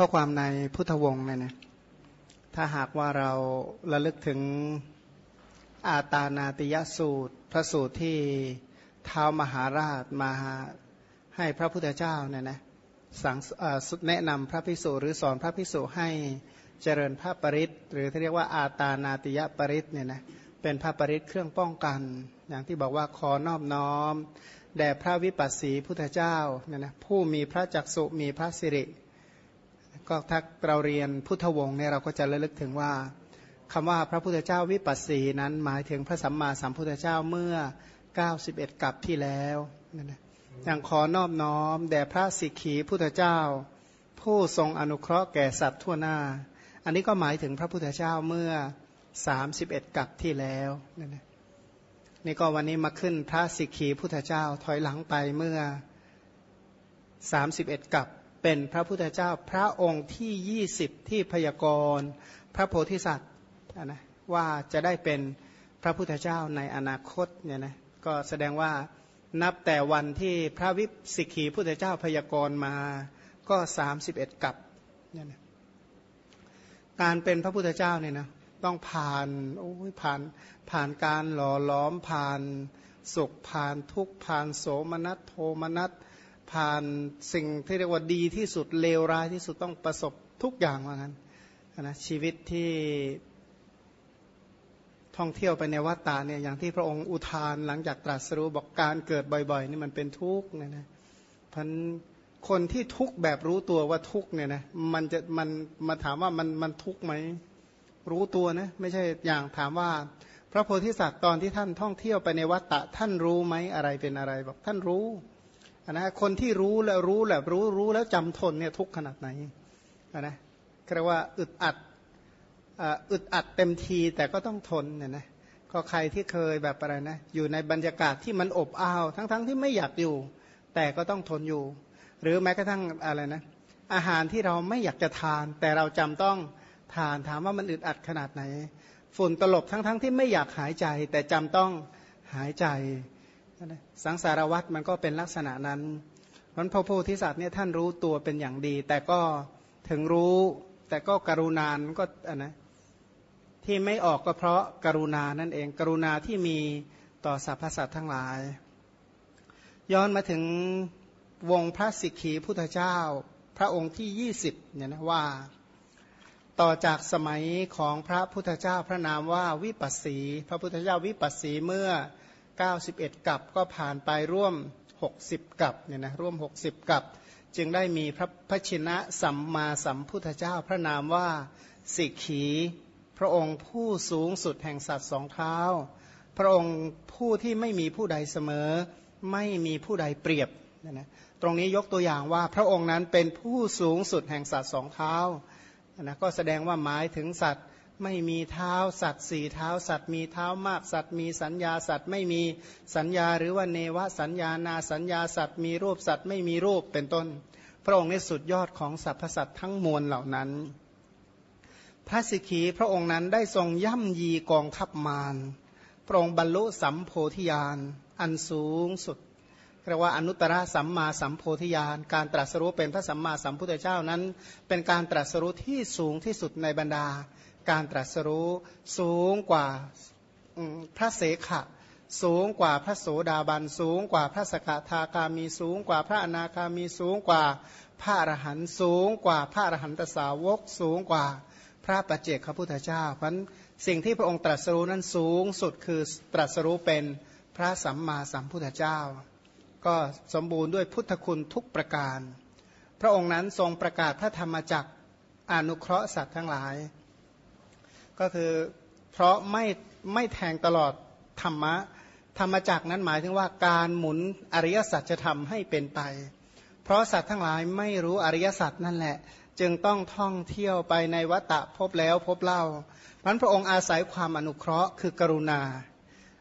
ข้อความในพุทธวงศ์เนี่ยนะถ้าหากว่าเราระลึกถึงอาตานาติยสูตร พระสูตรที่ท้าวมหาราชมาให้พระพุทธเจ้าเนี่ยนะสั่งแนะนำพระภิกษุหรือสอนพระภิกษุให้เจริญพระปริตหรือที่เรียกว่าอาตานาติยปริตเนี่ยนะเป็นพระปริตเครื่องป้องกัน อย่างที่บอกว่าขอนอบน้อมแด่พระวิปัสสีพุทธเจ้าเนี่ยนะผู้มีพระจักสุมีพระสิริ ก็ถ้าเราเรียนพุทธวงศ์เนี่ยเราก็จะระลึกถึงว่าคำว่าพระพุทธเจ้าวิปัสสีนั้นหมายถึงพระสัมมาสัมพุทธเจ้าเมื่อ 91กับที่แล้วนะอย่างขอนอบน้อมแด่พระสิกขีพุทธเจ้า ผู้ทรงอนุเคราะห์แก่สัตว์ทั่วหน้า อันนี้ก็หมายถึงพระพุทธเจ้าเมื่อ 31กับที่แล้วนี่นะนี่ก็วันนี้มาขึ้นพระสิกขีพุทธเจ้าถอยหลังไปเมื่อ 31กับ เป็นพระพุทธเจ้าพระองค์ที่ 20 ที่พยากรณ์พระโพธิสัตว์นะว่าจะได้เป็นพระพุทธเจ้าในอนาคตเนี่ยนะก็แสดงว่านับแต่วันที่พระวิสิกขีพุทธเจ้าพยากรณ์มาก็ 31 กับเนี่ยนะการเป็นพระพุทธเจ้าเนี่ยนะต้องผ่านโอ้ยผ่านผ่านการหล่อล้อมผ่านสุขผ่านทุกผ่านโสมนัสโทมนัส ผ่านสิ่งที่เรียกว่าดีที่สุดเลวร้ายที่สุดต้องประสบทุกอย่างว่างั้นนะชีวิตที่ท่องเที่ยวไปในวัฏฏะเนี่ยอย่างที่พระองค์อุทานหลังจากตรัสรู้บอกการเกิดบ่อยๆนี่มันเป็นทุกข์เนี่ยนะพันคนที่ทุกข์แบบรู้ตัวว่าทุกข์เนี่ยนะมันจะมันมาถามว่ามันมันทุกข์ไหมรู้ตัวนะไม่ใช่อย่างถามว่า พระโพธิสัตว์ตอนที่ท่านท่องเที่ยวไปในวัฏฏะท่านรู้ไหมอะไรเป็นอะไรบอกท่านรู้ นะคนที่รู้แล้วรู้แล้วรู้รู้แล้วจำทนเนี่ยทุกขนาดไหนนะเรียกว่าอึดอัดอึดอัดเต็มทีแต่ก็ต้องทนเนี่ยนะก็ใครที่เคยแบบอะไรนะอยู่ในบรรยากาศที่มันอบอ้าวทั้งๆทที่ไม่อยากอยู่ แต่ก็ต้องทนอยู่ หรือแม้กระทั่งอะไรนะอาหารที่เราไม่อยากจะทาน แต่เราจำต้องทานถามว่ามันอึดอัดขนาดไหน ฝุ่นตลบทั้งๆทที่ไม่อยากหายใจ แต่จำต้องหายใจ สังสารวัตรมันก็เป็นลักษณะนั้นมันพระโพธิสัตว์เนี่ยท่านรู้ตัวเป็นอย่างดี แต่ก็ถึงรู้แต่ก็กรุณานก็อันนะที่ไม่ออกก็เพราะกรุณานั่นเอง กรุณาที่มีต่อสรรพสัตว์ทั้งหลาย ย้อนมาถึงวงพระสิกขีพุทธเจ้า พระองค์ที่ยี่สิบเนี่ยนะว่า ต่อจากสมัยของพระพุทธเจ้าพระนามว่าวิปัสสี พระพุทธเจ้าวิปัสสีเมื่อ 91 กับก็ผ่านไปร่วม 60 กับเนี่ยนะร่วม 60 กับ จึงได้มีพระพชินะสัมมาสัมพุทธเจ้าพระนามว่าสิกขีพระองค์ผู้สูงสุดแห่งสัตว์สองเท้า พระองค์ผู้ที่ไม่มีผู้ใดเสมอ ไม่มีผู้ใดเปรียบนะนะตรงนี้ยกตัวอย่างว่าพระองค์นั้นเป็นผู้สูงสุดแห่งสัตว์สองเท้านะก็แสดงว่าหมายถึงสัตว์ ไม่มีเท้าสัตว์สี่เท้าสัตว์มีเท้ามากสัตว์มีสัญญาสัตว์ไม่มีสัญญาหรือว่าเนวสัญญานาสัญญาสัตว์มีรูปสัตว์ไม่มีรูปเป็นต้น พระองค์ในสุดยอดของสรรพสัตว์ทั้งมวลเหล่านั้น พระสิกีพระองค์นั้นได้ทรงย่ำยีกองทัพมารพระองค์บรรลุสัมโพธิญาณอันสูงสุดเรียกว่าอนุตตรสัมมาสัมโพธิญาณการตรัสรู้เป็นพระสัมมาสัมพุทธเจ้านั้น เป็นการตรัสรู้ที่สูงที่สุดในบรรดา การตรัสรู้สูงกว่าพระเสขะสูงกว่าพระโสดาบันสูงกว่าพระสกทาคามีสูงกว่าพระอนาคามีสูงกว่าพระอรหันต์สูงกว่าพระอรหันตสาวกสูงกว่าพระปัจเจกพระพุทธเจ้าเพราะสิ่งที่พระองค์ตรัสรู้นั้นสูงสุดคือตรัสรู้เป็นพระสัมมาสัมพุทธเจ้า ก็สมบูรณ์ด้วยพุทธคุณทุกประการ พระองค์นั้นทรงประกาศพระธรรมจักรอนุเคราะห์สัตว์ทั้งหลาย ก็คือเพราะไม่ไม่แทงตลอดธรรมะ ธรรมจักนั้นหมายถึงว่าการหมุนอริยสัจจะทำให้เป็นไป เพราะสัตว์ทั้งหลายไม่รู้อริยสัจนั่นแหละ จึงต้องท่องเที่ยวไปในวัตะพบแล้วพบเล่าพันพระองค์อาศัยความอนุเคราะห์คือกรุณา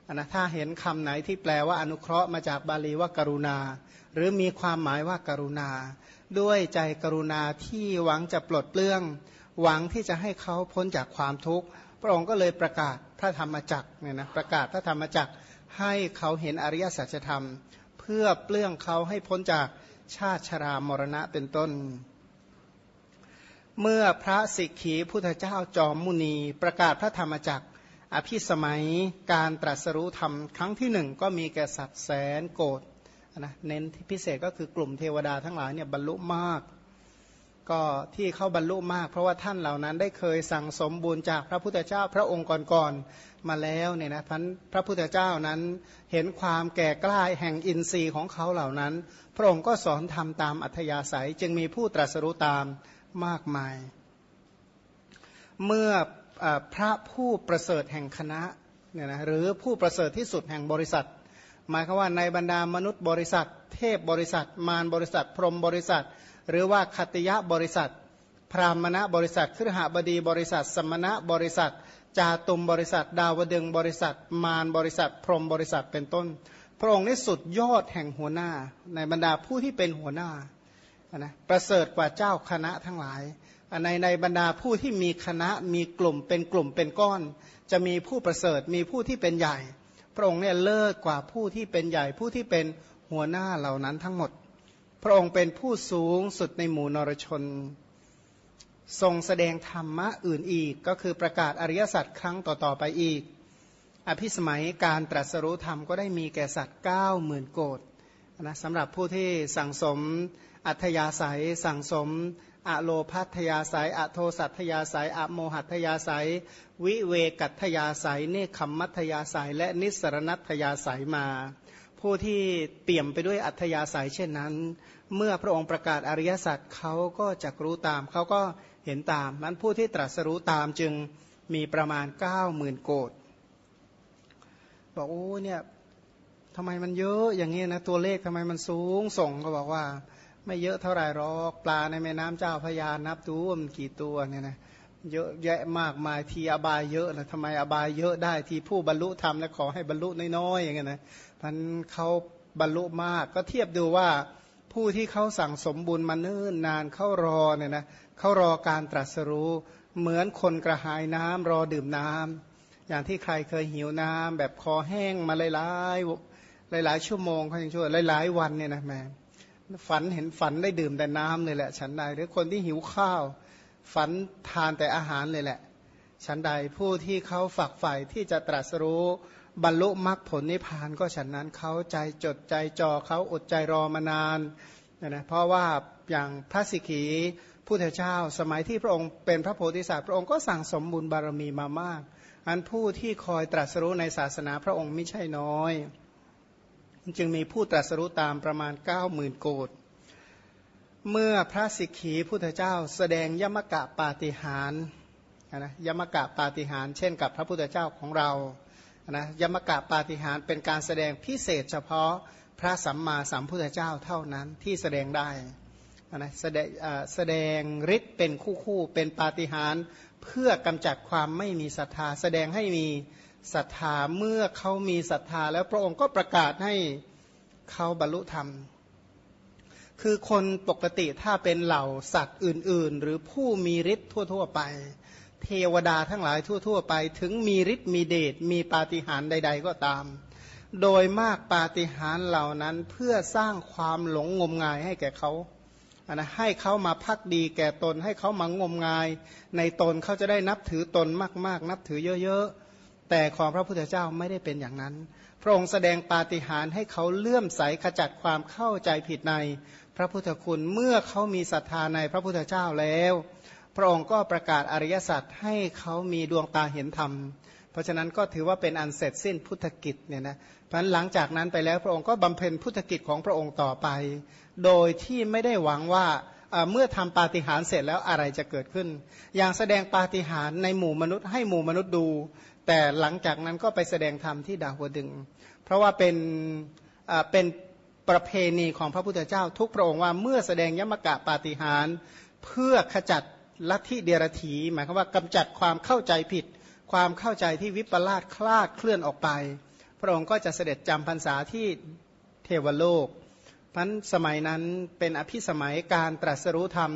อันนะถ้าเห็นคำไหนที่แปลว่าอนุเคราะห์มาจากบาลีว่ากรุณา หรือมีความหมายว่ากรุณา ด้วยใจกรุณาที่หวังจะปลดเปลื้อง หวังที่จะให้เขาพ้นจากความทุกข์ พระองค์ก็เลยประกาศพระธรรมจักรเนี่ยนะประกาศพระธรรมจักรให้เขาเห็นอริยสัจธรรม เพื่อเปลื้องเขาให้พ้นจากชาติชรามรณะเป็นต้น เมื่อพระสิกขีพุทธเจ้าจอมมุนีประกาศพระธรรมจักรอภิสมัยการตรัสรู้ธรรมครั้งที่หนึ่งก็มีแก่สัตว์แสนโกรธ นะเน้นที่พิเศษก็คือกลุ่มเทวดาทั้งหลายเนี่ยบรรลุมาก ก็ที่เข้าบรรลุมาก เพราะว่าท่านเหล่านั้นได้เคยสั่งสมบูรณ์จากพระพุทธเจ้าพระองค์ก่อนๆมาแล้วเนี่ยนะพันพระพุทธเจ้านั้นเห็นความแก่กล้าแห่งอินทรีย์ของเขาเหล่านั้น พระองค์ก็สอนทำตามอัธยาศัยจึงมีผู้ตรัสรู้ตามมากมาย เมื่อพระผู้ประเสริฐแห่งคณะเนี่ยนะหรือผู้ประเสริฐที่สุดแห่งบริษัท หมายคือว่าในบรรดามนุษย์บริษัท เทพบริษัท มารบริษัท พรหมบริษัท หรือว่าคติยะบริษัท พรามณะบริษัทครหบดีบริษัท สมณะบริษัท จาตุมบริษัท ดาวดึงบริษัท มารบริษัท พรหมบริษัทเป็นต้น พระองค์นี้สุดยอดแห่งหัวหน้า ในบรรดาผู้ที่เป็นหัวหน้านะประเสริฐกว่าเจ้าคณะทั้งหลายในในบรรดาผู้ที่มีคณะมีกลุ่มเป็นกลุ่มเป็นก้อน จะมีผู้ประเสริฐมีผู้ที่เป็นใหญ่ พระองค์เนี่ยเลิศกว่าผู้ที่เป็นใหญ่ผู้ที่เป็นหัวหน้าเหล่านั้นทั้งหมด พระองค์เป็นผู้สูงสุดในหมู่นรชน ทรงแสดงธรรมะอื่นอีก ก็คือประกาศอริยสัจครั้งต่อๆไปอีก อภิสมัยการตรัสรู้ธรรมก็ได้มีแก่สัตว์เก้าหมื่นโกดนะสำหรับผู้ที่สั่งสมอัธยาศัยสั่งสม อโลพัทยาสายอโทสัทยาสายอโมหัทยาสายวิเวกัตยาสายเนคขมมัทยาสายและนิสรณัตยาสายมา ผู้ที่เปี่ยมไปด้วยอัธยาศัยเช่นนั้น เมื่อพระองค์ประกาศอริยสัจเขาก็จะรู้ตามเขาก็เห็นตามนั้นผู้ที่ตรัสรู้ตามจึงมีประมาณ9ก้าหมื่นโกดบอกโอ้เนี่ยทำไมมันเยอะอย่างนี้นะตัวเลขทำไมมันสูงส่งก็บอกว่า ไม่เยอะเท่าไหร่หรอกปลาในแม่น้ำเจ้าพยานับตัวมันกี่ตัวเนี่ยนะเยอะแยะมากมายทีอบายเยอะนะทำไมอบายเยอะได้ทีผู้บรรลุธรรมแล้วขอให้บรรลุน้อยๆอย่างเงี้ยนะพันเขาบรรลุมากก็เทียบดูว่าผู้ที่เขาสั่งสมบุญมาเนิ่นนานเขารอเนี่ยนะเขารอการตรัสรู้เหมือนคนกระหายน้ำรอดื่มน้ำอย่างที่ใครเคยหิวน้ำแบบคอแห้งมาหลายๆหลายๆชั่วโมงเขายังช่วยหลายๆวันเนี่ยนะแม่ ฝันเห็นฝันได้ดื่มแต่น้ำเลยแหละ ฉันใดหรือคนที่หิวข้าว ฝันทานแต่อาหารเลยแหละ ฉันใดผู้ที่เขาฝักใฝ่ที่จะตรัสรู้บรรลุมรรคผลนิพพานก็ฉันนั้นเขาใจจดใจจ่อเขาอดใจรอมานานนะนะเพราะว่าอย่างพระสิกขีพุทธเจ้า สมัยที่พระองค์เป็นพระโพธิสัตว์พระองค์ก็สั่งสมบุญบารมีมามาก อันผู้ที่คอยตรัสรู้ในศาสนาพระองค์ไม่ใช่น้อย จึงมีผู้ตรัสรู้ตามประมาณ9ก้าหมื่นโกดเมื่อพระสิกขีพุทธเจ้าแสดงยมกะปาฏิหารนะยมกะปาฏิหารเช่นกับพระพุทธเจ้าของเรานะยมกะปาฏิหารเป็นการแสดงพิเศษเฉพาะพระสัมมาสัมพุทธเจ้าเท่านั้นที่แสดงได้นะแสดงแสดงฤทธิ์เป็นคู่คู่เป็นปาฏิหารเพื่อกำจัดความไม่มีศรัทธา แสดงให้มี ศรัทธาเมื่อเขามีศรัทธาแล้วพระองค์ก็ประกาศให้เขาบรรลุธรรม คือคนปกติถ้าเป็นเหล่าสัตว์อื่น ๆ หรือผู้มีฤทธิ์ทั่ว ๆ ไป เทวดาทั้งหลายทั่ว ๆ ไป ถึงมีฤทธิ์มีเดชมีปาฏิหาริย์ใด ๆ ก็ตาม โดยมากปาฏิหาริย์เหล่านั้นเพื่อสร้างความหลงงมงายให้แก่เขานะให้เขามาพักดีแก่ตนให้เขามางมงาย ในตนเขาจะได้นับถือตนมาก ๆ นับถือเยอะ ๆ แต่ของพระพุทธเจ้าไม่ได้เป็นอย่างนั้น พระองค์แสดงปาฏิหาริย์ให้เขาเลื่อมใสขจัดความเข้าใจผิดในพระพุทธคุณเมื่อเขามีศรัทธาในพระพุทธเจ้าแล้ว พระองค์ก็ประกาศอริยสัจให้เขามีดวงตาเห็นธรรม เพราะฉะนั้นก็ถือว่าเป็นอันเสร็จสิ้นพุทธกิจเนี่ยนะเพราะหลังจากนั้นไปแล้วพระองค์ก็บำเพ็ญพุทธกิจของพระองค์ต่อไป โดยที่ไม่ได้หวังว่าเมื่อทำปาฏิหาริย์เสร็จแล้วอะไรจะเกิดขึ้น อย่างแสดงปาฏิหาริย์ในหมู่มนุษย์ให้หมู่มนุษย์ดู แต่หลังจากนั้นก็ไปแสดงธรรมที่ดาวดึง เพราะว่าเป็นเป็นประเพณีของพระพุทธเจ้าทุกพระองค์ว่าเมื่อแสดงยมกะปาฏิหารเพื่อขจัดลัทธิเดรถีหมายความว่ากำจัดความเข้าใจผิด ความเข้าใจที่วิปลาสคลาดเคลื่อนออกไป พระองค์ก็จะเสด็จจำพรรษาที่เทวโลกพันสมัยนั้นเป็นอภิสมัยการตรัสรู้ธรรม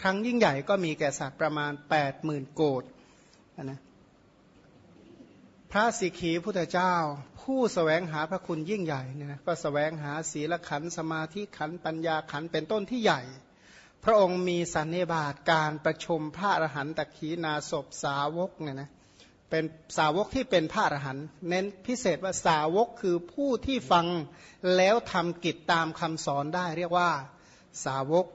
ครั้งยิ่งใหญ่ก็มีแก่สัตว์ประมาณ 8 0,000 โกดนะ พระสิกขีพุทธเจ้า ผู้สแสวงหาพระคุณยิ่งใหญ่เนี่ยนะก็สแสวงหาศีลขันสมาธิขันปัญญาขันเป็นต้นที่ใหญ่ พระองค์มีสันนิบาตการประชุมพระอรหันตขีนาศพสาวกเนี่ยนะเป็นสาวกที่เป็นพระอรหันต์เน้นพิเศษว่าสาวกคือผู้ที่ฟังแล้วทำกิจตามคำสอนได้ เรียกว่าสาวก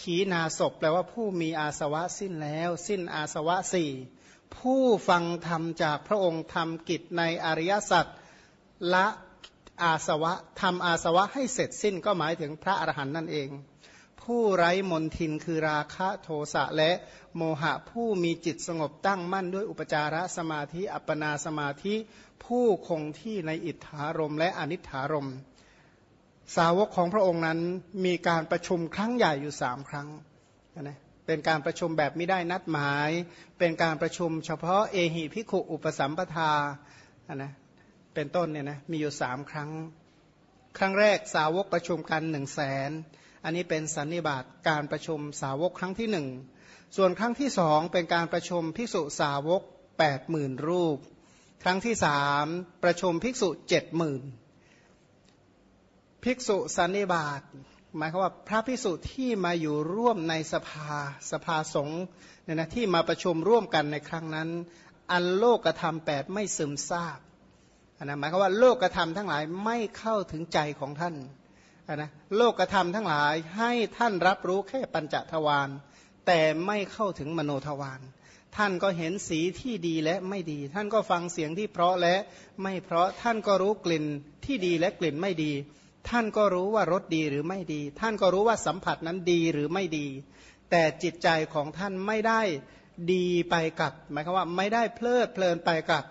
ขีนาศพแปลว่าผู้มีอาสวะสิ้นแล้ว สิ้นอาสวะสี่ ผู้ฟังธรรมจากพระองค์ทำกิจในอริยสัจละอาสวะทำอาสวะให้เสร็จสิ้นก็หมายถึงพระอรหันต์นั่นเอง ผู้ไร้มนทินคือราคะโทสะและโมหะผู้มีจิตสงบตั้งมั่นด้วยอุปจารสมาธิอัปปนาสมาธิ ผู้คงที่ในอิทธารมและอนิถารมสาวกของพระองค์นั้นมีการประชุมครั้งใหญ่อยู่สามครั้งนะ เป็นการประชุมแบบไม่ได้นัดหมาย เป็นการประชุมเฉพาะเอหิพิขุอุปสัมปทานะเป็นต้นเนี่ยนะมีอยู่สามครั้ง ครั้งแรกสาวกประชุมกันหนึ่งแสนอันนี้เป็นสันนิบาตการประชุมสาวกครั้งที่หนึ่งส่วนครั้งที่สองเป็นการประชุมภิกษุสาวกแปดหมื่นรูป ครั้งที่สามประชุมภิกษุเจ็ดหมื่นภิกษุสันนิบาต หมายความว่าพระภิกษุที่มาอยู่ร่วมในสภาสภาสงฆ์เนี่ยนะที่มาประชุมร่วมกันในครั้งนั้น อันโลกธรรมแปดไม่ซึมซาบนะหมายความว่าโลกธรรมทั้งหลายไม่เข้าถึงใจของท่านนะโลกธรรมทั้งหลายให้ท่านรับรู้แค่ปัญจทวารแต่ไม่เข้าถึงมโนทวารท่านก็เห็นสีที่ดีและไม่ดี ท่านก็ฟังเสียงที่เพราะและไม่เพราะท่านก็รู้กลิ่นที่ดีและกลิ่นไม่ดี ท่านก็รู้ว่ารสดีหรือไม่ดี ท่านก็รู้ว่าสัมผัสนั้นดีหรือไม่ดี แต่จิตใจของท่านไม่ได้ดีไปกับ หมายความว่าไม่ได้เพลิดเพลินไปกับ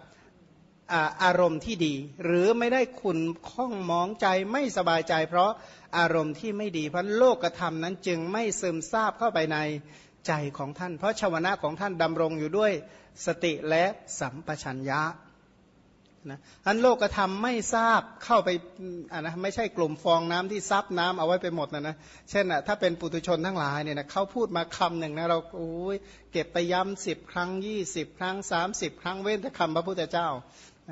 อารมณ์ที่ดี หรือไม่ได้ขุนข้องมองใจไม่สบายใจ เพราะอารมณ์ที่ไม่ดี เพราะโลกธรรมนั้นจึงไม่ซึมซาบเข้าไปในใจของท่าน เพราะชาวนะของท่านดำรงอยู่ด้วยสติและสัมปชัญญะ นะอันโลกธรรมไม่ทราบเข้าไปอ่านะไม่ใช่กลุ่มฟองน้ำที่ซับน้ำเอาไว้ไปหมดนะนะเช่นอะถ้าเป็นปุถุชนทั้งหลายเนี่ยนะเขาพูดมาคำหนึ่งนะเราโอ้ยเก็บไปย้ำสิบครั้งยี่สิบครั้งสามสิบครั้งเว้นแต่คำพระพุทธเจ้า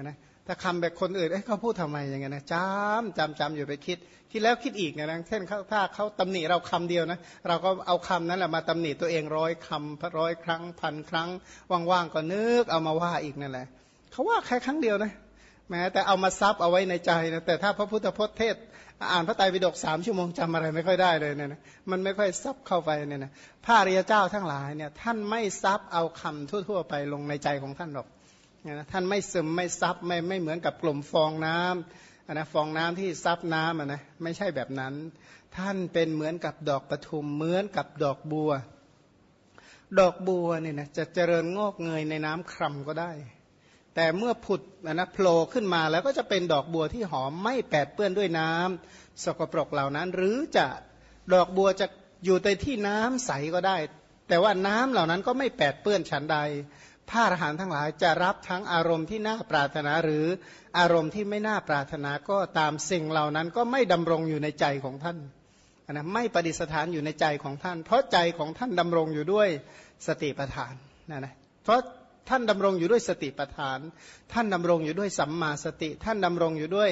นะถ้าคำแบบคนอื่นเอ้เขาพูดทำไมอย่างเงี้ยนะจำจำจำอยู่ไปคิด คิดแล้วคิดอีกนะเช่นถ้าเขาตำหนิเราคำเดียวนะเราก็เอาคำนั้นแหละมาตำหนิตัวเองร้อยคำร้อยครั้งพันครั้งว่างๆก็นึกเอามาว่าอีกนั่นแหละเขาว่าแค่ครั้งเดียวนะ แม้แต่เอามาซับเอาไว้ในใจนะแต่ถ้าพระพุทธพจน์เทศ อ่านพระไตรปิฎกสามชั่วโมงจำอะไรไม่ค่อยได้เลยเนี่ยนะมันไม่ค่อยซับเข้าไปเนี่ยนะพระอริยเจ้าทั้งหลายเนี่ยท่านไม่ซับเอาคำทั่ว ๆ ไปลงในใจของท่านหรอกนะท่านไม่ซึมไม่ซับไม่ไม่เหมือนกับกลุ่มฟองน้ำนะฟองน้ำที่ซับน้ำนะไม่ใช่แบบนั้น ท่านเป็นเหมือนกับดอกปทุมเหมือนกับดอกบัว ดอกบัวเนี่ยนะจะเจริญงอกเงยในน้ำคร่ำก็ได้ แต่เมื่อผุดนะโผล่ขึ้นมาแล้วก็จะเป็นดอกบัวที่หอมไม่แปดเปื้อนด้วยน้ำสกปรกเหล่านั้น หรือจะดอกบัวจะอยู่ในที่น้ำใสก็ได้ แต่ว่าน้ำเหล่านั้นก็ไม่แปดเปื้อนฉันใดพระอรหันต์ทั้งหลายจะรับทั้งอารมณ์ที่น่าปรารถนาหรืออารมณ์ที่ไม่น่าปรารถนาก็ตามสิ่งเหล่านั้นก็ไม่ดำรงอยู่ในใจของท่านนะไม่ประดิษฐานอยู่ในใจของท่าน เพราะใจของท่านดำรงอยู่ด้วยสติปัฏฐานนะนะเพราะ ท่านดำรงอยู่ด้วยสติปัฏฐาน ท่านดำรงอยู่ด้วยสัมมาสติ ท่านดำรงอยู่ด้วย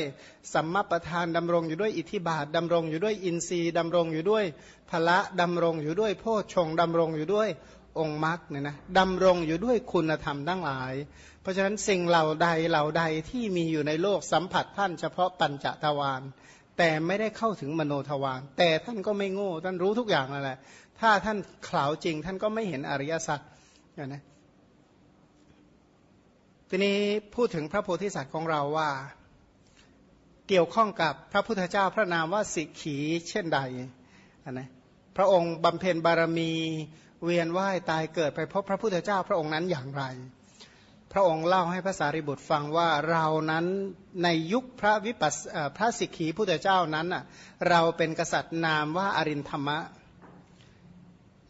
สัมมาประธานดำรงอยู่ด้วยอิทธิบาทดำรงอยู่ด้วยอินทรีย์ดำรงอยู่ด้วยพละดำรงอยู่ด้วยโพชงดำรงอยู่ด้วยองค์มรรคเนี่ยนะดำรงอยู่ด้วยคุณธรรมทั้งหลาย เพราะฉะนั้นสิ่งเหล่าใดเหล่าใดที่มีอยู่ในโลกสัมผัสท่านเฉพาะปัญจทวารแต่ไม่ได้เข้าถึงมโนทวารแต่ท่านก็ไม่โง่ท่านรู้ทุกอย่างนั่นแหละ ถ้าท่านข่าวจริงท่านก็ไม่เห็นอริยสัจนะ ทีนี้พูดถึงพระโพธิสัตว์ของเราว่า เกี่ยวข้องกับพระพุทธเจ้าพระนามว่าสิกขีเช่นใดนะพระองค์บำเพ็ญบารมีเวียนว่ายตายเกิดไปพบพระพุทธเจ้าพระองค์นั้นอย่างไร พระองค์เล่าให้พระสารีบุตรฟังว่าเรานั้นในยุคพระวิปัสพระสิกขีพุทธเจ้านั้นเราเป็นกษัตริย์นามว่าอรินธรรมะ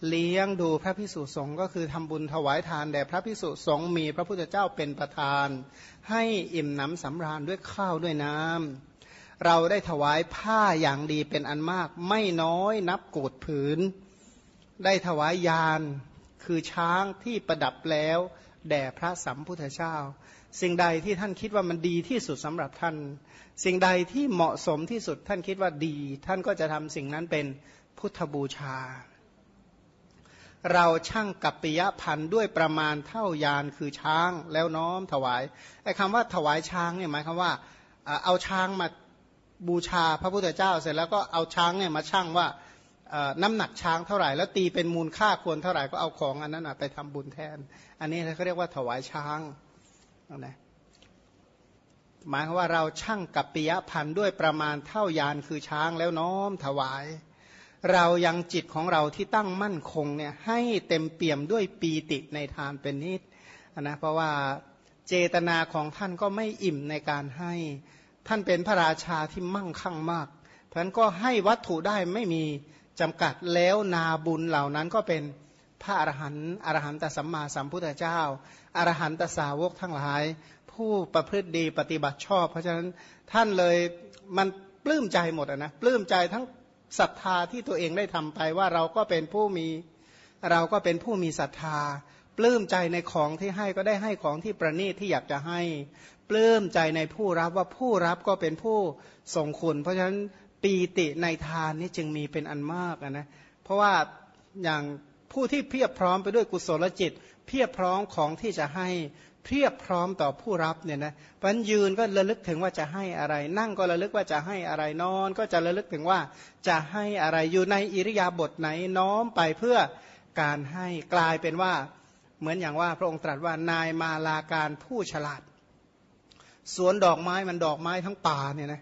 เลี้ยงดูพระพิสุสงฆ์ก็คือทำบุญถวายทานแด่พระพิสุสงฆ์มีพระพุทธเจ้าเป็นประธาน ให้อิ่มหนำสำราญด้วยข้าวด้วยน้ำเราได้ถวายผ้าอย่างดีเป็นอันมาก ไม่น้อยนับโกดผืน ได้ถวายยานคือช้างที่ประดับแล้วแด่พระสัมพุทธเจ้า สิ่งใดที่ท่านคิดว่ามันดีที่สุดสำหรับท่าน สิ่งใดที่เหมาะสมที่สุดท่านคิดว่าดี ท่านก็จะทำสิ่งนั้นเป็นพุทธบูชา เราช่างกัปปิยพันธ์ด้วยประมาณเท่ายานคือช้างแล้วน้อมถวายไอ้คำว่าถวายช้างเนี่ยหมายความว่าเอาช้างมาบูชาพระพุทธเจ้าเสร็จแล้วก็เอาช้างเนี่ยมาชั่งว่าน้ำหนักช้างเท่าไหร่ แล้วตีเป็นมูลค่าควรเท่าไหร่ก็เอาของอันนั้นไปทำบุญแทน อันนี้เขาเรียกว่าถวายช้างนะหมายความว่าเราช่างกับปิยพันธ์ด้วยประมาณเท่ายานคือช้างแล้วน้อมถวาย เรายังจิตของเราที่ตั้งมั่นคงเนี่ยให้เต็มเปี่ยมด้วยปีติในทานเป็นนิดนะเพราะว่าเจตนาของท่านก็ไม่อิ่มในการให้ท่านเป็นพระราชาที่มั่งคั่งมากเพราะนั้นก็ให้วัตถุได้ไม่มีจำกัดแล้วนาบุญเหล่านั้นก็เป็นพระอรหันต์อรหันตสัมมาสัมพุทธเจ้าอรหันตสาวกทั้งหลาย ผู้ประพฤติดีปฏิบัติชอบ เพราะฉะนั้นท่านเลยมันปลื้มใจหมดนะปลื้มใจทั้ง ศรัทธาที่ตัวเองได้ทำไปว่าเราก็เป็นผู้มีเราก็เป็นผู้มีศรัทธา ปลื้มใจในของที่ให้ก็ได้ให้ของที่ประณีตที่อยากจะให้ ปลื้มใจในผู้รับว่าผู้รับก็เป็นผู้ทรงคุณ เพราะฉะนั้นปีติในทานนี้จึงมีเป็นอันมากนะเพราะว่าอย่างผู้ที่เพียบพร้อมไปด้วยกุศลจิต เพียบพร้อมของที่จะให้ เพียบพร้อมต่อผู้รับเนี่ยนะพันยืนก็ระลึกถึงว่าจะให้อะไร นั่งก็ระลึกว่าจะให้อะไรนอน ก็จะระลึกถึงว่าจะให้อะไรอยู่ในอิริยาบถไหนน้อมไปเพื่อการให้กลายเป็นว่าเหมือนอย่างว่าพระองค์ตรัสว่านายมาลาการผู้ฉลาด สวนดอกไม้มันดอกไม้ทั้งป่าเนี่ยนะ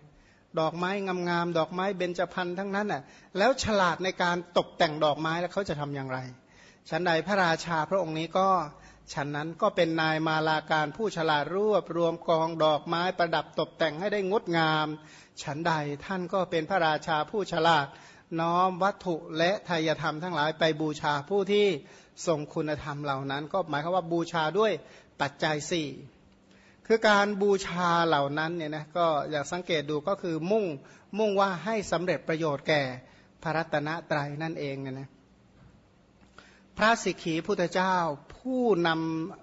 ดอกไม้งามๆดอกไม้เบญจพรรณทั้งนั้นน่ะแล้วฉลาดในการตกแต่งดอกไม้แล้วเขาจะทำอย่างไรฉันใดพระราชาพระองค์นี้ก็ ฉันนั้นก็เป็นนายมาลาการผู้ฉลาดรวบรวมกองดอกไม้ประดับตกแต่งให้ได้งดงาม ฉันใดท่านก็เป็นพระราชาผู้ฉลาด น้อมวัตถุและทายธรรมทั้งหลายไปบูชาผู้ที่ทรงคุณธรรมเหล่านั้น ก็หมายความว่าบูชาด้วยปัจจัยสี่คือการบูชาเหล่านั้นเนี่ยนะก็อยากสังเกตดูก็คือมุ่งมุ่งว่าให้สำเร็จประโยชน์แก่พระรัตนตรัยนั่นเองนะนะ พระสิกขีพุทธเจ้า ผู้น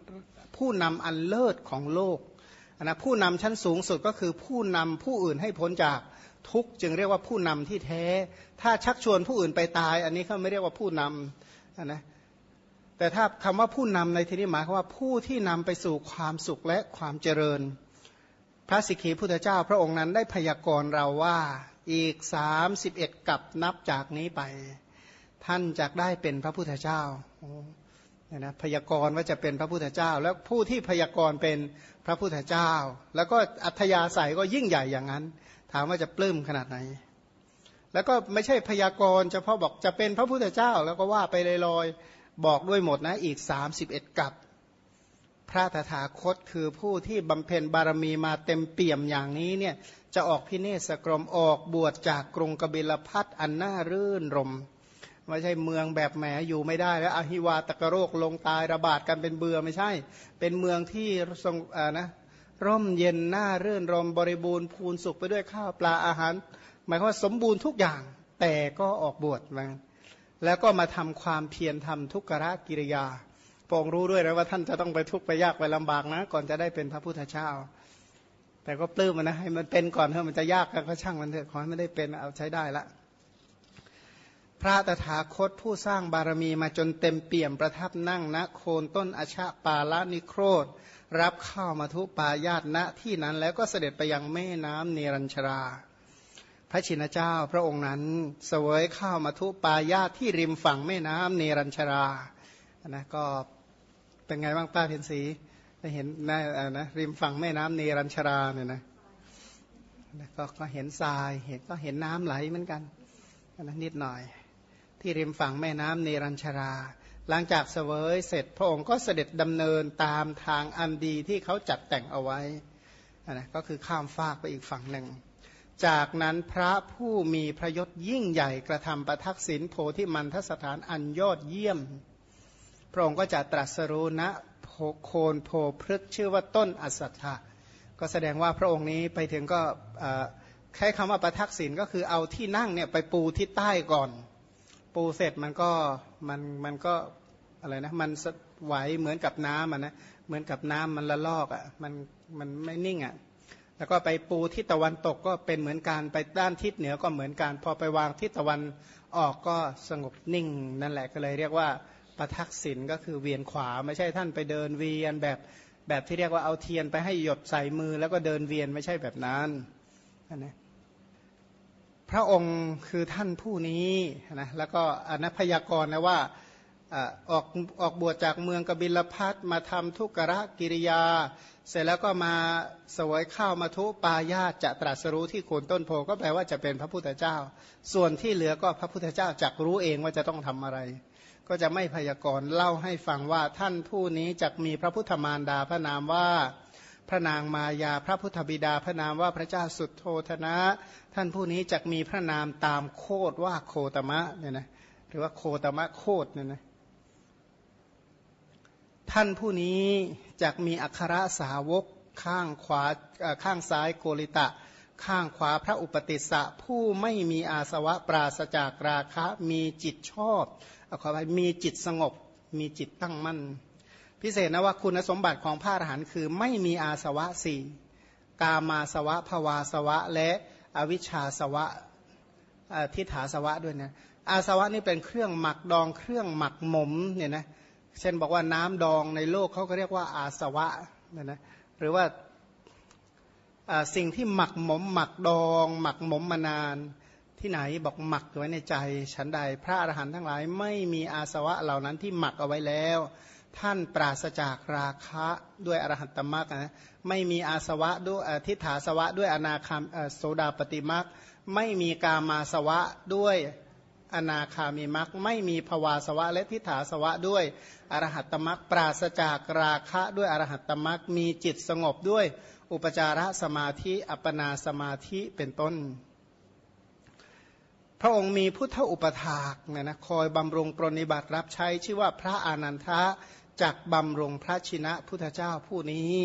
ำผู้นำอันเลิศของโลกนะผู้นำชั้นสูงสุดก็คือผู้นำผู้อื่นให้พ้นจากทุกจึงเรียกว่าผู้นำที่แท้ ถ้าชักชวนผู้อื่นไปตาย อันนี้เขาไม่เรียกว่าผู้นำนะแต่ถ้าคำว่าผู้นำในที่นี้หมายความว่าผู้ที่นำไปสู่ความสุขและความเจริญ พระสิกขีพุทธเจ้า พระองค์นั้นได้พยากรณ์เราว่าอีกสามสิบเอ็ดกับนับจากนี้ไป ท่านจะได้เป็นพระพุทธเจ้าเนี่ยนะพยากรณ์ว่าจะเป็นพระพุทธเจ้า แล้วผู้ที่พยากรณ์เป็นพระพุทธเจ้า แล้วก็อัธยาศัยก็ยิ่งใหญ่อย่างนั้น ถามว่าจะปลื้มขนาดไหน แล้วก็ไม่ใช่พยากรณ์เฉพาะบอกจะเป็นพระพุทธเจ้า แล้วก็ว่าไปลอยๆบอกด้วยหมดนะอีก 31กับพระตถาคตคือผู้ที่บำเพ็ญบารมีมาเต็มเปี่ยมอย่างนี้เนี่ยจะออกพิเนศกรมออกบวชจากกรุงกบิลพัทอันน่ารื่นรม ไม่ใช่เมืองแบบแหมอยู่ไม่ได้แล้วอหิวาตกโรคลงตายระบาดกันเป็นเบื่อไม่ใช่ เป็นเมืองที่ทรงอ่านะร่มเย็นน่าเรื่นรมบริบูรณ์พูนสุขไปด้วยข้าวปลาอาหาร หมายความว่าสมบูรณ์ทุกอย่างแต่ก็ออกบวชมาแล้วก็มาทำความเพียรทำทุกขะกิริยาพองรู้ด้วยนะว่าท่านจะต้องไปทุกข์ไปยากไปลำบากนะ ก่อนจะได้เป็นพระพุทธเจ้า แต่ก็ปลื้มมันะให้มันเป็นก่อนเถอะมันจะยากก็ช่างมันเถอะขอให้ไม่ได้เป็นเอาใช้ได้ละ พระตถาคตผู้สร้างบารมีมาจนเต็มเปี่ยมประทับนั่งณโคนต้นอชาปาละนิโครธ รับข้าวมาทุปายาตณที่นั้นแล้วก็เสด็จไปยังแม่น้ำเนรัญชรา พระชินเจ้าพระองค์นั้นเสวยข้าวมาทุปายาที่ริมฝั่งแม่น้ำเนรัญชรานะก็เป็นไงบ้างป้าเพ็ญศรีได้เห็นนะนะริมฝั่งแม่น้ำเนรัญชราเนี่ยนะก็ก็เห็นทรายเห็นก็เห็นน้ำไหลเหมือนกันนะนิดหน่อย ที่ริมฝั่งแม่น้ำเนรัญชรา หลังจากเสวยเสร็จพระองค์ก็เสด็จดำเนินตามทางอันดีที่เขาจัดแต่งเอาไว้นะก็คือข้ามฟากไปอีกฝั่งหนึ่ง จากนั้นพระผู้มีพระยศยิ่งใหญ่กระทำประทักษิณโพธิมันทสถานอันยอดเยี่ยม พระองค์ก็จะตรัสรู้ณโคนโพพฤกชื่อว่าต้นอสัตถะก็แสดงว่าพระองค์นี้ไปถึงก็แค่คำว่าประทักษิณก็คือเอาที่นั่งเนี่ยไปปูที่ใต้ก่อน ปูเสร็จมันก็มันมันก็อะไรนะมันไหวเหมือนกับน้ำอะนะเหมือนกับน้ำมันละลอกอะมันมันไม่นิ่งอะแล้วก็ไปปูทิศตะวันตกก็เป็นเหมือนการไปด้านทิศเหนือก็เหมือนกันพอไปวางทิศตะวันออกก็สงบนิ่ง นั่นแหละก็เลยเรียกว่าประทักษิณก็คือเวียนขวาไม่ใช่ท่านไปเดินเวียนแบบแบบที่เรียกว่าเอาเทียนไปให้หยดใส่มือแล้วก็เดินเวียนไม่ใช่แบบนั้นนะ พระองค์คือท่านผู้นี้นะแล้วก็อนัพยากรนะว่าออกออกบวชจากเมืองกบิลพัทมาทำทุกรกิริยา เสร็จแล้วก็มาสวยข้าวมาทุปายาจะตรัสรู้ที่โคนต้นโพก็แปลว่าจะเป็นพระพุทธเจ้า ส่วนที่เหลือก็พระพุทธเจ้าจักรู้เองว่าจะต้องทำอะไร ก็จะไม่พยากรณ์เล่าให้ฟังว่าท่านผู้นี้จักมีพระพุทธมารดาพระนามว่า พระนางมายาพระพุทธบิดาพระนามว่าพระเจ้าสุดโทธนะ ท่านผู้นี้จักมีพระนามตามโคดว่าโคตมะเนี่ยนะหรือว่าโคตมะโคดเนี่ยนะท่านผู้นี้จะมีอัครสาวกข้างขวาข้างซ้ายโกริตะ ข้างขวาพระอุปติสสะผู้ไม่มีอาสวะปราศจากราคะ มีจิตชอบอขอไปมีจิตสงบ มีจิตตั้งมั่น พิเศษนะว่าคุณสมบัติของพระอรหันต์คือไม่มีอาสวะสี่กามาสวะภวาสวะ และอวิชชาสวะทิฏฐาสวะด้วยนะอาสวะนี่เป็นเครื่องหมักดองเครื่องหมักหมมเนี่ยนะเช่นบอกว่าน้ำดองในโลกเขาก็เรียกว่าอาสวะนะนะหรือว่าสิ่งที่หมักหมม หมักดอง หมักหมมมานานที่ไหนบอกหมักไว้ในใจฉันใด พระอรหันต์ทั้งหลายไม่มีอาสวะเหล่านั้นที่หมักเอาไว้แล้ว ท่านปราศจากราคะด้วยอรหัตตมรรคนะไม่มีอาสวะด้วยทิฏฐาสวะด้วยอนาคามโสดาปฏิมรรคไม่มีกามาสวะด้วยอนาคามีมรรคไม่มีภวาสวะและทิฏฐาสวะด้วยอรหัตตมรรคปราศจากราคะด้วยอรหัตตมรรคมีจิตสงบด้วยอุปจารสมาธิอัปนาสมาธิเป็นต้น พระองค์มีพุทธอุปถากเนี่ยนะคอยบำรุงปรนิบัติรับใช้ชื่อว่าพระอานันทะ จากบำรงพระชินะพุทธเจ้าผู้นี้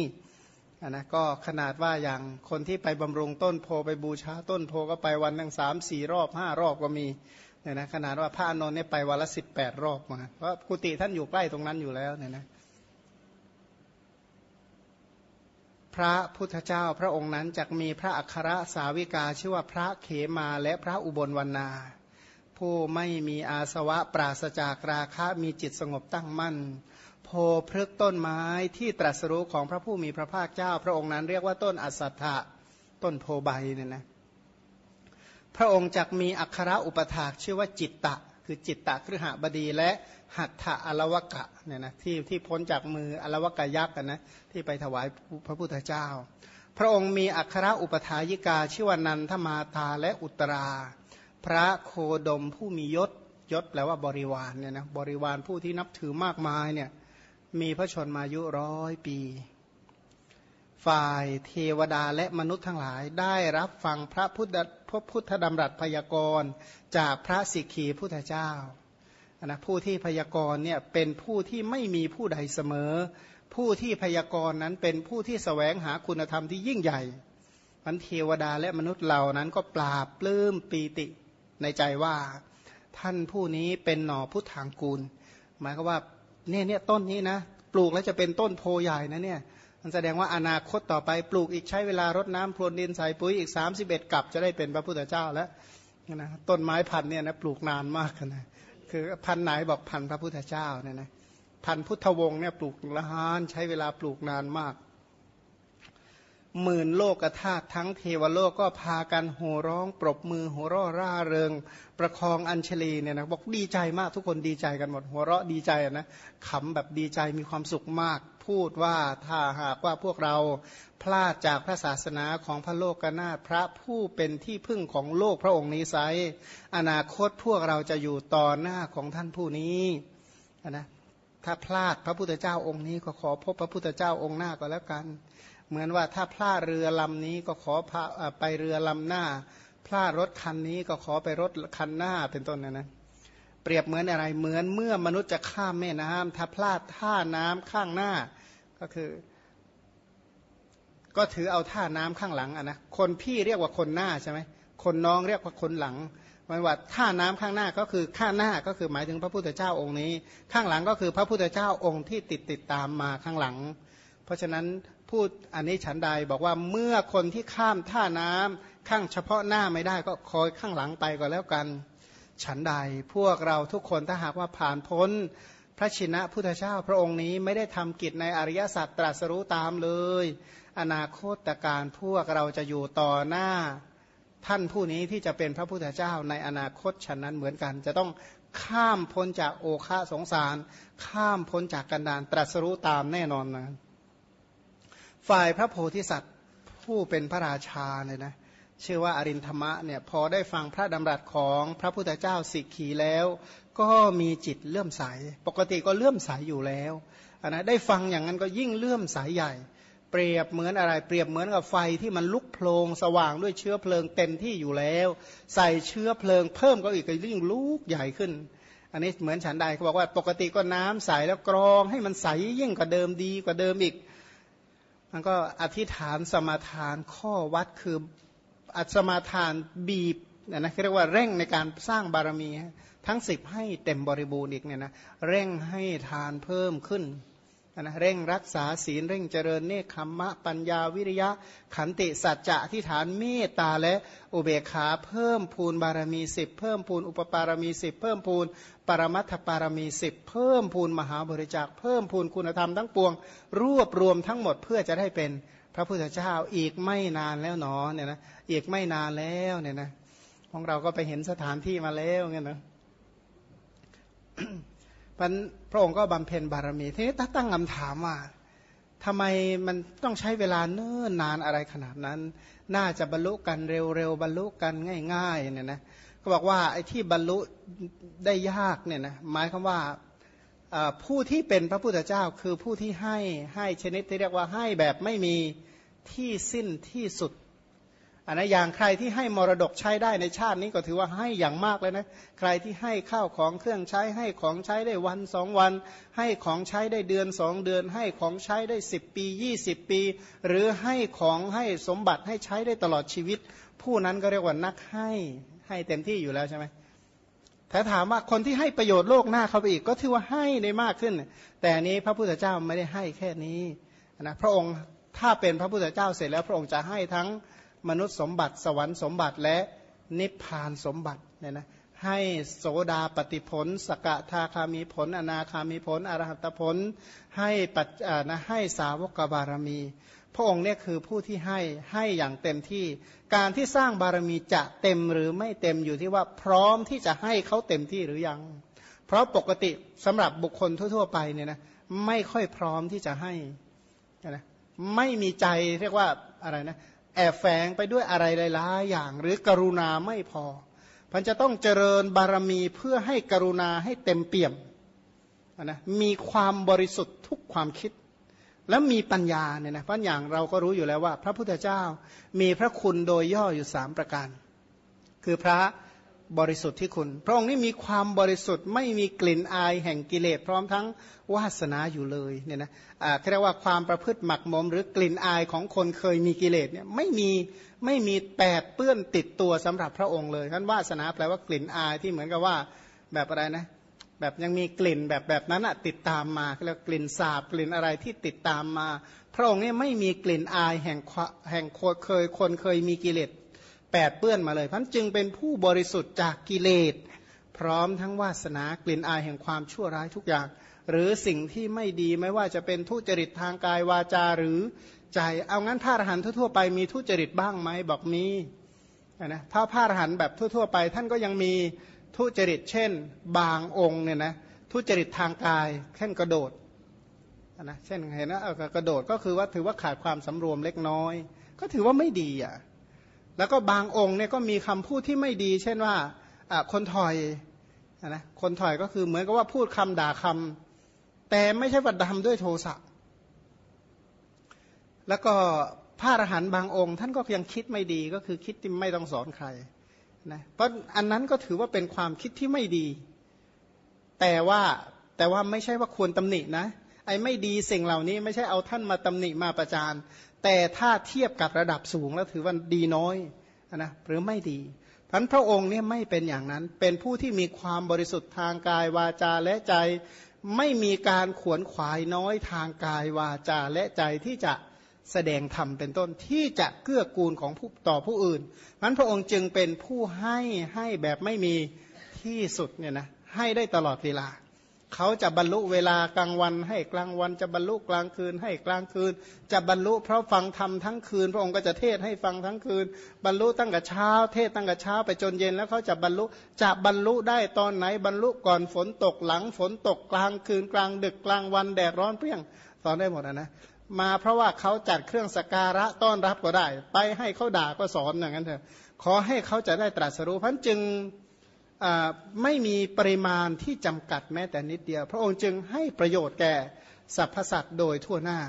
นะก็ขนาดว่าอย่างคนที่ไปบำรุงต้นโพไปบูชาต้นโพก็ไปวันหนึ่งสามสี่รอบห้ารอบก็มีเนี่ยนะขนาดว่าพระอนนท์เนี่ยไปวันละสิบแปดรอบมาเพราะกุฏิท่านอยู่ใกล้ตรงนั้นอยู่แล้วเนี่ยนะพระพุทธเจ้าพระองค์นั้นจะมีพระอัครสาวิกาชื่อว่าพระเขมาและพระอุบลวรรณา ผู้ไม่มีอาสวะปราศจากราคะมีจิตสงบตั้งมั่น พพฤกต้นไม้ที่ตรัสรู้ของพระผู้มีพระภาคเจ้า พระองค์นั้นเรียกว่าต้นอัสสัทธะต้นโพใบเนี่ยนะพระองค์จักมีอัคระอุปถากชื่อว่าจิตตะ คือจิตตะครหบดีและหัตถะอลวกะเนี่ยนะที่ที่พ้นจากมืออลวกะยักษ์นนะที่ไปถวายพระพุทธเจ้า พระองค์มีอัคระอุปถายิกาชื่อว่านันทมาตาและอุตรา พระโคดมผู้มียศยศแปลว่าบริวารเนี่ยนะบริวารผู้ที่นับถือมากมายเนี่ย มีพระชนมายุร้อยปี ฝ่ายเทวดาและมนุษย์ทั้งหลายได้รับฟังพระพุทธพระพุทธดำรัสพยากรณ์จากพระสิกขีพุทธเจ้านะผู้ที่พยากรณ์เนี่ยเป็นผู้ที่ไม่มีผู้ใดเสมอ ผู้ที่พยากรณ์นั้นเป็นผู้ที่สแสวงหาคุณธรรมที่ยิ่งใหญ่มันเทวดาและมนุษย์เหล่านั้นก็ปราบปลื้มปีติในใจว่า ท่านผู้นี้เป็นหน่อพุทธังกูล หมายก็ว่า เนี่ยเนี่ยต้นนี้นะปลูกแล้วจะเป็นต้นโพใหญ่นะเนี่ยมันแสดงว่าอนาคตต่อไปปลูกอีกใช้เวลารดน้ำพรวนดินใส่ปุ๋ยอีก 31 กับจะได้เป็นพระพุทธเจ้าแล้วนะต้นไม้พันเนี่ยนะปลูกนานมากนะคือพันไหนบอกพันพระพุทธเจ้าเนี่ยนะพันพุทธวงศ์เนี่ยปลูกละหานใช้เวลาปลูกนานมาก หมื่นโลกธาตุทั้งเทวโลกก็พากันโห่ร้อง ปรบมือหัวเราะร่าเริง ประคองอัญชลีเนี่ยนะบอกดีใจมากทุกคนดีใจกันหมดหัวเราะดีใจนะขำแบบดีใจมีความสุขมาก พูดว่าถ้าหากว่าพวกเราพลาดจากพระศาสนาของพระโลกกนาถพระผู้เป็นที่พึ่งของโลกพระองค์นี้ไซอนาคตพวกเราจะอยู่ต่อหน้าของท่านผู้นี้นะถ้าพลาดพระพุทธเจ้าองค์นี้ก็ขอพบพระพุทธเจ้าองค์หน้าก็แล้วกัน เหมือนว่าถ้าพลาดเรือลำนี้ก็ขอพาไปเรือลำหน้า พลาดรถคันนี้ก็ขอไปรถคันหน้าเป็นต้นนะนะเปรียบเหมือนอะไรเหมือนเมื่อมนุษย์จะข้ามแม่น้ำถ้าพลาดท่าน้ำข้างหน้าก็คือ ก็ถือเอาท่าน้ำข้างหลังอะนะคนพี่เรียกว่าคนหน้าใช่ไหมคนน้องเรียกว่าคนหลังหมายว่าท่าน้ำข้างหน้าก็คือข้างหน้าก็คือหมายถึงพระพุทธเจ้าองค์นี้ ข้างหลังก็คือพระพุทธเจ้าองค์ที่ติดติดตามมาข้างหลัง เพราะฉะนั้นพูดอันนี้ฉันใดบอกว่าเมื่อคนที่ข้ามท่าน้ำข้างเฉพาะหน้าไม่ได้ก็คอยข้างหลังไปก็แล้วกัน ฉันใดพวกเราทุกคนถ้าหากว่าผ่านพ้นพระชินะพุทธเจ้าพระองค์นี้ไม่ได้ทำกิจในอริยสัจตรัสรู้ตามเลย อนาคตการพวกเราจะอยู่ต่อหน้า ท่านผู้นี้ที่จะเป็นพระพุทธเจ้าในอนาคตฉะนั้นเหมือนกัน จะต้องข้ามพ้นจากโอคาสงสาร ข้ามพ้นจากกันดานตรัสรู้ตามแน่นอนนะ ฝ่ายพระโพธิสัตว์ผู้เป็นพระราชาเลยนะชื่อว่าอรินธรรมะเนี่ยพอได้ฟังพระดำรัสของพระพุทธเจ้าสิกขีแล้ว ก็มีจิตเลื่อมใส ปกติก็เลื่อมใสอยู่แล้วนนะได้ฟังอย่างนั้นก็ยิ่งเลื่อมใสใหญ่ เปรียบเหมือนอะไร เปรียบเหมือนกับไฟที่มันลุกโพลงสว่างด้วยเชื้อเพลิงเต็มที่อยู่แล้ว ใส่เชื้อเพลิงเพิ่มก็อีกก็ยิ่งลุกใหญ่ขึ้น อันนี้เหมือนฉันใดเขาบอกว่าปกติก็น้ำใสแล้วกรองให้มันใสยิ่งกว่าเดิมดีกว่าเดิมอีก มันก็อธิษฐานสมาทานข้อวัดคืออัศมาทานบีบนะนะเรียกว่าเร่งในการสร้างบารมี ทั้งสิบให้เต็มบริบูรณ์อีกเนี่ยนะเร่งให้ทานเพิ่มขึ้น นะเร่งรักษาศีลเร่งเจริญเนคขมมะปัญญาวิริยะ ขันติสัจจะที่ฐานเมตตาและอุเบกขาเพิ่มพูนบารมีสิบเพิ่มพูนอุปปารมีสิบเพิ่มพูนปรมัตถปารมีสิบเพิ่มพูนมหาบริจาคเพิ่มพูนคุณธรรมทั้งปวง รวบรวมทั้งหมดเพื่อจะได้เป็นพระพุทธเจ้าอีกไม่นานแล้วหนอเนี่ยนะอีกไม่นานแล้วเนี่ยนะของเราก็ไปเห็นสถานที่มาแล้วเงี้ยนะ พระองค์ก็บำเพ็ญบารมีทีนี้ตั้งคำถามว่าทำไมมันต้องใช้เวลาเนิ่นนานอะไรขนาดนั้น น่าจะบรรลุกันเร็วๆบรรลุกันง่ายๆเนี่ยนะก็บอกว่าไอ้ที่บรรลุได้ยากเนี่ยนะหมายความว่าผู้ที่เป็นพระพุทธเจ้าคือผู้ที่ให้ให้ชนิดที่เรียกว่าให้แบบไม่มีที่สิ้นที่สุด อันนะอย่างใครที่ให้มรดกใช้ได้ในชาตินี้ก็ถือว่าให้อย่างมากเลยนะใครที่ให้ข้าวของเครื่องใช้ให้ของใช้ได้วันสองวัน ให้ของใช้ได้เดือนสองเดือน ให้ของใช้ได้สิบปียี่สิบปี หรือให้ของให้สมบัติให้ใช้ได้ตลอดชีวิต ผู้นั้นก็เรียกว่านักให้ให้เต็มที่อยู่แล้วใช่ไหมแต่ถามว่าคนที่ให้ประโยชน์โลกหน้าเขาไปอีกก็ถือว่าให้ได้มากขึ้น แต่นี้พระพุทธเจ้าไม่ได้ให้แค่นี้นะพระองค์ถ้าเป็นพระพุทธเจ้าเสร็จแล้วพระองค์จะให้ทั้ง มนุษย์สมบัติสวรรค์สมบัติและนิพพานสมบัติเนี่ยนะให้โสดาปฏิผล สกทาคามีผล อนาคามีผล อรหัตผล ให้ปัจนะให้สาวกบารมี พระองค์เนี่ยคือผู้ที่ให้ให้อย่างเต็มที่ การที่สร้างบารมีจะเต็มหรือไม่เต็มอยู่ที่ว่าพร้อมที่จะให้เขาเต็มที่หรือยัง เพราะปกติสำหรับบุคคลทั่ว ๆ ไปเนี่ยนะไม่ค่อยพร้อมที่จะให้นะไม่มีใจเรียกว่าอะไรนะ แอบแฝงไปด้วยอะไรหลายๆอย่าง หรือกรุณาไม่พอพันจะต้องเจริญบารมีเพื่อให้กรุณาให้เต็มเปี่ยมนะมีความบริสุทธิ์ทุกความคิด และมีปัญญาเนี่ยนะเพราะอย่างเราก็รู้อยู่แล้วว่า พระพุทธเจ้ามีพระคุณโดยย่ออยู่สามประการ คือพระ บริสุทธิ์ที่คุณ พระองค์นี้มีความบริสุทธิ์ไม่มีกลิ่นอายแห่งกิเลสพร้อมทั้งวาสนาอยู่เลยเนี่ยนะอ่าเรียกว่าความประพฤติหมักหมม หรือกลิ่นอายของคนเคยมีกิเลสเนี่ยไม่มีไม่มีแปดเปื้อนติดตัวสำหรับพระองค์เลยท่านวาสนาแปลว่ากลิ่นอายที่เหมือนกับว่าแบบอะไรนะแบบยังมีกลิ่นแบบแบบนั้นอะติดตามมาเรียกกลิ่นสาบกลิ่นอะไรที่ติดตามมา พระองค์นี่ไม่มีกลิ่นอายแห่งแห่งเคยคนเคยมีกิเลส แปดเปื้อนมาเลยพันจึงเป็นผู้บริสุทธิ์จากกิเลส พร้อมทั้งวาสนากลิ่นอายแห่งความชั่วร้ายทุกอย่าง หรือสิ่งที่ไม่ดีไม่ว่าจะเป็นทุจริตทางกายวาจาหรือใจ เอางั้นพระอรหันต์ทั่วๆไปมีทุจริตบ้างไหมบอกมีนะถ้าพระอรหันต์แบบทั่วๆไป ท่านก็ยังมีทุจริตเช่น บางองค์เนี่ยนะทุจริตทางกายเช่นกระโดดนะเช่นเห็นนะกระโดดก็คือว่าถือว่าขาดความสำรวมเล็กน้อย ก็ถือว่าไม่ดีอะ แล้วก็บางองค์เนี่ยก็มีคำพูดที่ไม่ดี เช่นว่าคนถอยนะคนถอยก็คือเหมือนกับว่าพูดคำด่าคำแต่ไม่ใช่ว่าดำด้วยโทสะแล้วก็พระอรหันต์บางองค์ ท่านก็ยังคิดไม่ดีก็คือคิดที่ไม่ต้องสอนใครนะเพราะอันนั้นก็ถือว่าเป็นความคิดที่ไม่ดี แต่ว่าแต่ว่าไม่ใช่ว่าควรตำหนินะไอ้ไม่ดีสิ่งเหล่านี้ไม่ใช่เอาท่านมาตำหนิมาประจาน แต่ถ้าเทียบกับระดับสูงแล้วถือว่าดีน้อยนะหรือไม่ดีพันพระองค์เนี่ยไม่เป็นอย่างนั้น เป็นผู้ที่มีความบริสุทธิ์ทางกายวาจาและใจ ไม่มีการขวนขวายน้อยทางกายวาจาและใจที่จะแสดงธรรมเป็นต้นที่จะเกื้อกูลของผู้ต่อผู้อื่นนั้นพระองค์จึงเป็นผู้ให้ให้แบบไม่มีที่สุดเนี่ยนะให้ได้ตลอดเวลา เขาจะบรรลุเวลากลางวัน ให้กลางวันจะบรรลุกลางคืน ให้กลางคืน จะบรรลุเพราะฟังธรรมทั้งคืน พระองค์ก็จะเทศให้ฟังทั้งคืน บรรลุตั้งแต่เช้า เทศตั้งแต่เช้าไปจนเย็นแล้วเขาจะบรรลุจะบรรลุได้ตอนไหนบรรลุก่อนฝนตกหลังฝนตกกลางคืนกลางดึกกลางวันแดดร้อนเปรี้ยงสอนได้หมดนะมาเพราะว่าเขาจัดเครื่องสการะต้อนรับก็ได้ ไปให้เขาด่าก็สอนอย่างนั้นเถอะขอให้เขาจะได้ตรัสรู้พันจึง ไม่มีปริมาณที่จำกัดแม้แต่นิดเดียว พระองค์จึงให้ประโยชน์แก่สรรพสัตว์โดยทั่วหน้า